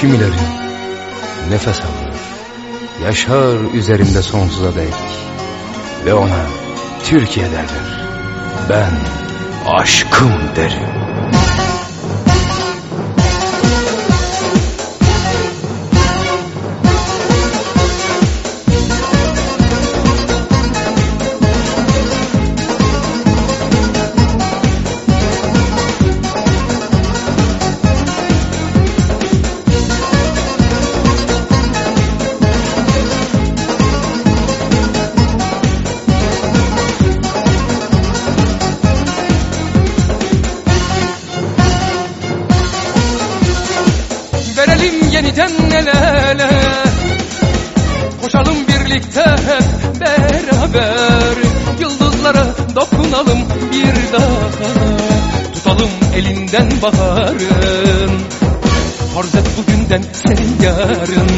Kimileri nefes alır, yaşar üzerinde sonsuza dek ve ona Türkiye derler. Ben aşkım derim. Ele Koşalım birlikte hep beraber. Yıldızlara dokunalım bir daha. Tutalım elinden baharın. Farz et bugünden senin yarın.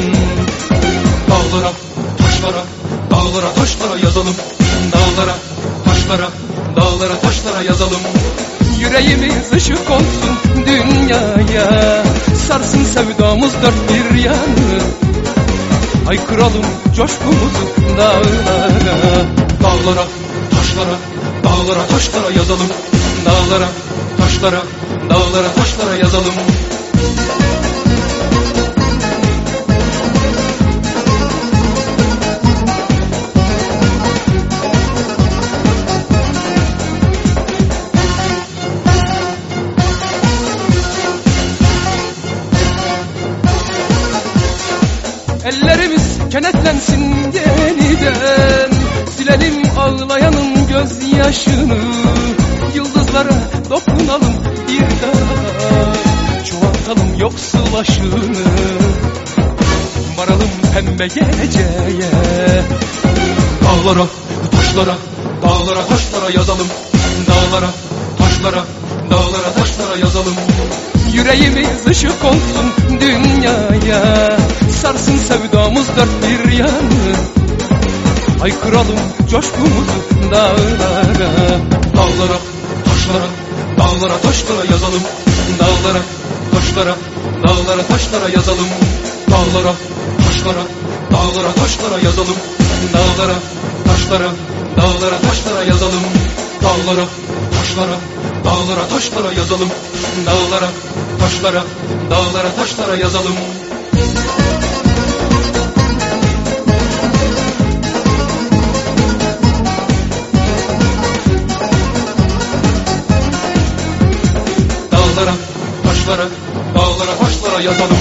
Dağlara, taşlara, dağlara, taşlara yazalım. Dağlara, taşlara, dağlara, taşlara yazalım. Yüreğimiz ışık olsun Sarsın sevdamız dört bir yanı. Haykıralım coşkumuzu dağlara. Dağlara, taşlara, dağlara, taşlara yazalım. Dağlara, taşlara, dağlara, taşlara yazalım Ellerimiz kenetlensin yeniden. Silelim ağlayanın gözyaşını. Yıldızlara dokunalım bir daha. Çoğaltalım yoksul aşını Varalım pembe geleceğe Dağlara, taşlara, dağlara, taşlara yazalım. Dağlara, taşlara, dağlara, taşlara yazalım. Yüreğimiz ışık olsun dünyaya Sarsın sevdamız dört bir yanı. Haykıralım coşkumuzu dağlara. Dağlara, taşlara, dağlara, taşlara yazalım. Dağlara, taşlara, dağlara, taşlara yazalım. Dağlara, taşlara, dağlara, taşlara yazalım. Dağlara, taşlara, dağlara, taşlara yazalım. Dağlara, taşlara, dağlara, taşlara yazalım. Dağlara, taşlara, dağlara, taşlara yazalım taşlara, dağlara, taşlara yazalım